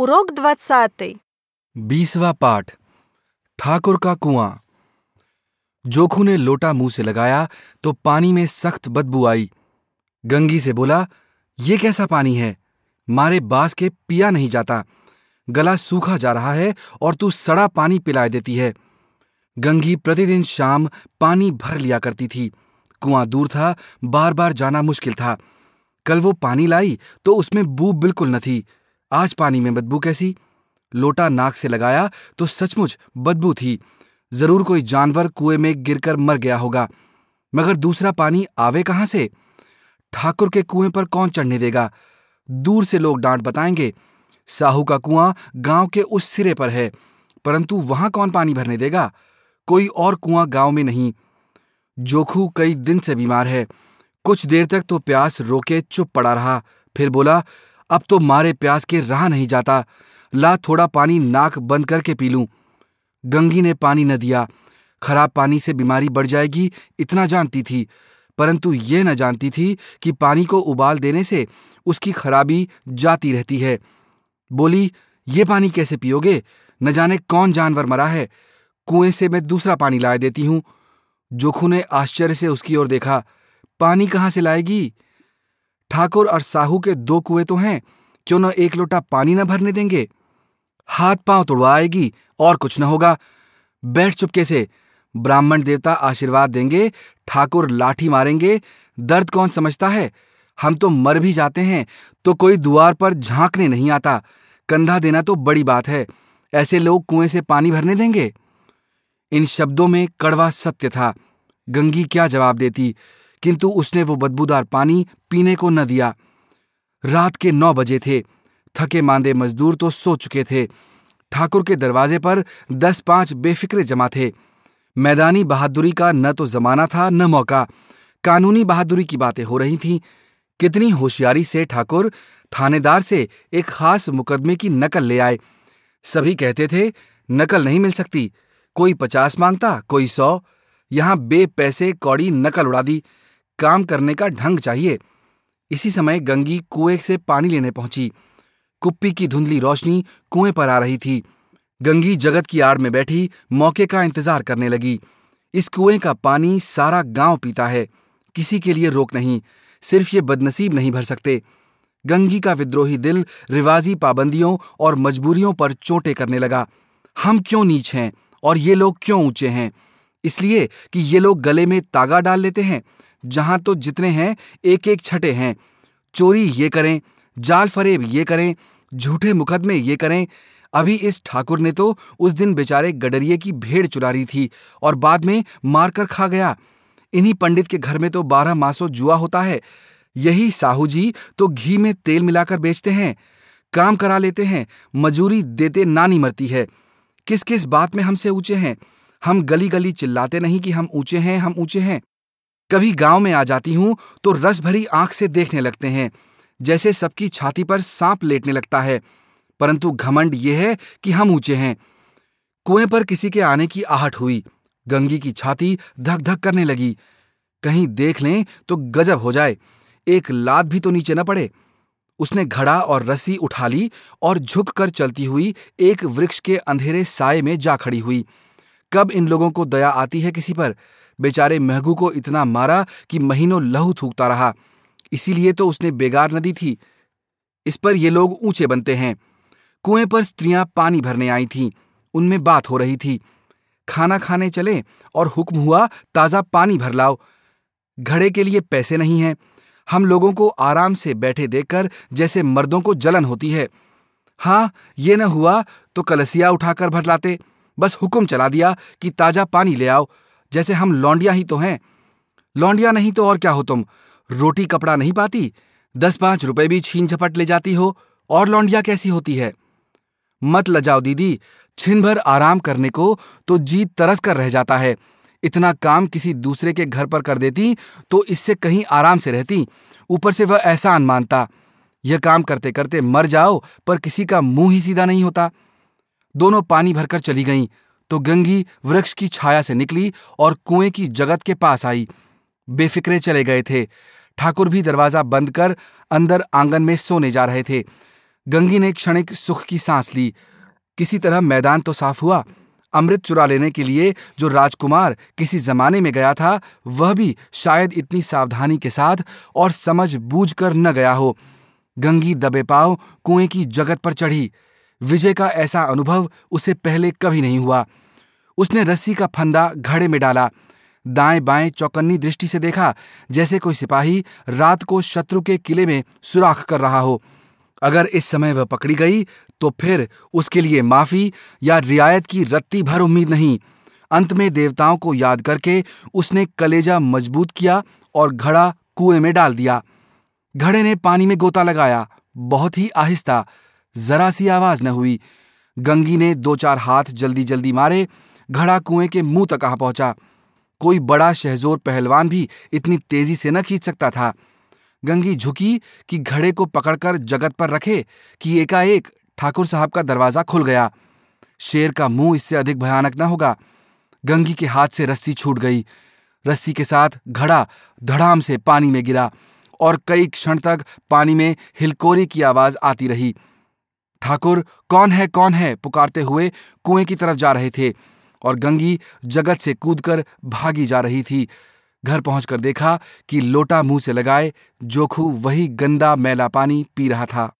Урок 20. बीसवा पाठ ठाकुर का कुआं जोखू ने लोटा मुंह से लगाया तो पानी में सख्त बदबू आई गंगी से बोला ये कैसा पानी है मारे बास के पिया नहीं जाता गला सूखा जा रहा है और तू सड़ा पानी पिलाए देती है गंगी प्रतिदिन शाम पानी भर लिया करती थी कुआं दूर था बार बार जाना मुश्किल था कल वो पानी लाई तो उसमें बू बिल्कुल न थी आज पानी में बदबू कैसी? लोटा नाक से लगाया तो सचमुच बदबू थी। ज़रूर कोई जानवर कुएँ में गिरकर मर गया होगा। मगर दूसरा पानी आवे कहाँ से? ठाकुर के कुएँ पर कौन चढ़ने देगा? दूर से लोग डांट बताएँगे। साहू का कुआँ गाँव के उस सिरे पर है, परंतु वहाँ कौन पानी भरने देगा? कोई और कुआँ गाँव में नहीं। जोखू कई दिन से बीमार है। कुछ देर तक तो प्यास रोके चुप पड़ा रहा। फिर बोला अब तो मारे प्यास के रहा नहीं जाता। ला थोड़ा पानी नाक बंद करके पी लूँ। गंगी ने पानी न दिया। खराब पानी से बीमारी बढ़ जाएगी, इतना जानती थी। परंतु ये न जानती थी कि पानी को उबाल देने से उसकी खराबी जाती रहती है। बोली, ये पानी कैसे पियोगे? न जाने कौन जानवर मरा है। कुएँ से मैं दूसरा पानी लाए देती हूँ। जोखू ने आश्चर्य से उसकी ओर देखा। पानी कहाँ से लाएगी? ठाकुर और साहू के दो कुएँ तो हैं, क्यों न एक लोटा पानी न भरने देंगे? हाथ पाँव तुड़वाएगी, और कुछ न होगा। बैठ चुपके से, ब्राह्मण देवता आशीर्वाद देंगे, ठाकुर लाठी मारेंगे, दर्द कौन समझता है? हम तो मर भी जाते हैं तो कोई द्वार पर झांकने नहीं आता। कंधा देना तो बड़ी बात है, ऐसे लोग कुएँ से पानी भरने देंगे? इन शब्दों में कड़वा सत्य था, गंगी क्या जवाब देती? किंतु उसने वो बदबूदार पानी पीने को न दिया। रात के नौ बजे थे। थके मांदे मजदूर तो सो चुके थे। ठाकुर के दरवाजे पर दस पाँच बेफिक्रे जमा थे। मैदानी बहादुरी का न तो जमाना था, न मौका। कानूनी बहादुरी की बातें हो रही थीं। कितनी होशियारी से ठाकुर थानेदार से एक खास मुकदमे की नकल ले आए। सभी कहते थे, नकल नहीं मिल सकती। कोई पचास माँगता, कोई सौ। यहाँ बे पैसे कौड़ी नकल उड़ा दी। काम करने का ढंग चाहिए। इसी समय गंगी कुएँ से पानी लेने पहुँची। कुप्पी की धुंधली रोशनी कुएँ पर आ रही थी। गंगी जगत की आड़ में बैठी मौके का इंतज़ार करने लगी। इस कुएँ का पानी सारा गाँव पीता है। किसी के लिए रोक नहीं, सिर्फ़ ये बदनसीब नहीं भर सकते। गंगी का विद्रोही दिल रिवाजी पाबंदियों और मजबूरियों पर चोटें करने लगा। हम क्यों नीच हैं और ये लोग क्यों ऊँचे हैं? इसलिए कि ये लोग गले में तागा डाल लेते हैं जहाँ तो जितने हैं एक एक छठे हैं। चोरी ये करें, जाल फरेब ये करें, झूठे मुकदमे ये करें। अभी इस ठाकुर ने तो उस दिन बेचारे गडरिए की भेड़ चुरा रही थी और बाद में मारकर खा गया। इन्हीं पंडित के घर में तो बारह मासों जुआ होता है। यही साहू जी तो घी में तेल मिलाकर बेचते हैं, काम करा लेते हैं, मजूरी देते नानी मरती है। किस किस बात में हमसे ऊँचे हैं? हम गली गली चिल्लाते नहीं कि हम ऊँचे हैं, हम ऊँचे हैं। कभी गाँव में आ जाती हूँ तो रस भरी आँख से देखने लगते हैं, जैसे सबकी छाती पर सांप लेटने लगता है। परंतु घमंड यह है कि हम ऊँचे हैं। कुएँ पर किसी के आने की आहट हुई। गंगी की छाती धक धक करने लगी। कहीं देख लें तो गजब हो जाए। एक लात भी तो नीचे न पड़े। उसने घड़ा और रस्सी उठा ली और झुक कर चलती हुई एक वृक्ष के अंधेरे साय में जा खड़ी हुई। कब इन लोगों को दया आती है किसी पर? बेचारे महगू को इतना मारा कि महीनों लहू थूकता रहा। इसीलिए तो उसने बेगार नदी थी। इस पर ये लोग ऊँचे बनते हैं। कुएँ पर स्त्रियाँ पानी भरने आई थीं। उनमें बात हो रही थी। खाना खाने चले और हुक्म हुआ, ताज़ा पानी भर लाओ। घड़े के लिए पैसे नहीं हैं। हम लोगों को आराम से बैठे देखकर जैसे मर्दों को जलन होती है। हाँ ये न हुआ तो कलसिया उठाकर भर लाते बस हुक्म चला दिया कि ताज़ा पानी ले आओ। जैसे हम लौंडिया ही तो हैं। लौंडिया नहीं तो और क्या हो तुम? रोटी कपड़ा नहीं पाती? दस पाँच रुपए भी छीन झपट ले जाती हो, और लौंडिया कैसी होती है? मत लजाओ दीदी छिन भर आराम करने को तो जी तरस कर रह जाता है। इतना काम किसी दूसरे के घर पर कर देती तो इससे कहीं आराम से रहती। ऊपर से वह एहसान मानता। यह काम करते करते मर जाओ, पर किसी का मुँह ही सीधा नहीं होता। दोनों पानी भरकर चली गईं। तो गंगी वृक्ष की छाया से निकली और कुएँ की जगत के पास आई। बेफिक्रे चले गए थे। ठाकुर भी दरवाज़ा बंद कर अंदर आँगन में सोने जा रहे थे। गंगी ने क्षणिक सुख की सांस ली। किसी तरह मैदान तो साफ़ हुआ। अमृत चुरा लेने के लिए जो राजकुमार किसी जमाने में गया था, वह भी शायद इतनी सावधानी के साथ और समझ बूझ कर न गया हो। गंगी दबे पाव कुएँ की जगत पर चढ़ी। विजय का ऐसा अनुभव उसे पहले कभी नहीं हुआ। उसने रस्सी का फंदा घड़े में डाला। दाएँ बाएँ चौकन्नी दृष्टि से देखा, जैसे कोई सिपाही रात को शत्रु के किले में सुराख कर रहा हो। अगर इस समय वह पकड़ी गई तो फिर उसके लिए माफ़ी या रियायत की रत्ती भर उम्मीद नहीं। अंत में देवताओं को याद करके उसने कलेजा मज़बूत किया और घड़ा कुएँ में डाल दिया। घड़े ने पानी में गोता लगाया। बहुत ही आहिस्ता जरा सी आवाज़ न हुई। गंगी ने दो चार हाथ जल्दी जल्दी मारे, घड़ा कुएँ के मुँह तक आ पहुँचा। कोई बड़ा शहजोर पहलवान भी इतनी तेज़ी से न खींच सकता था। गंगी झुकी कि घड़े को पकड़कर जगत पर रखे कि एकाएक ठाकुर साहब का दरवाज़ा खुल गया। शेर का मुँह इससे अधिक भयानक न होगा। गंगी के हाथ से रस्सी छूट गई। रस्सी के साथ घड़ा धड़ाम से पानी में गिरा और कई क्षण तक पानी में हिलकोरी की आवाज़ आती रही। ठाकुर, कौन है कौन है? पुकारते हुए कुएँ की तरफ़ जा रहे थे और गंगी जगत से कूदकर भागी जा रही थी। घर पहुंचकर देखा कि लोटा मुँह से लगाए, जोखू वही गंदा मैला पानी पी रहा था।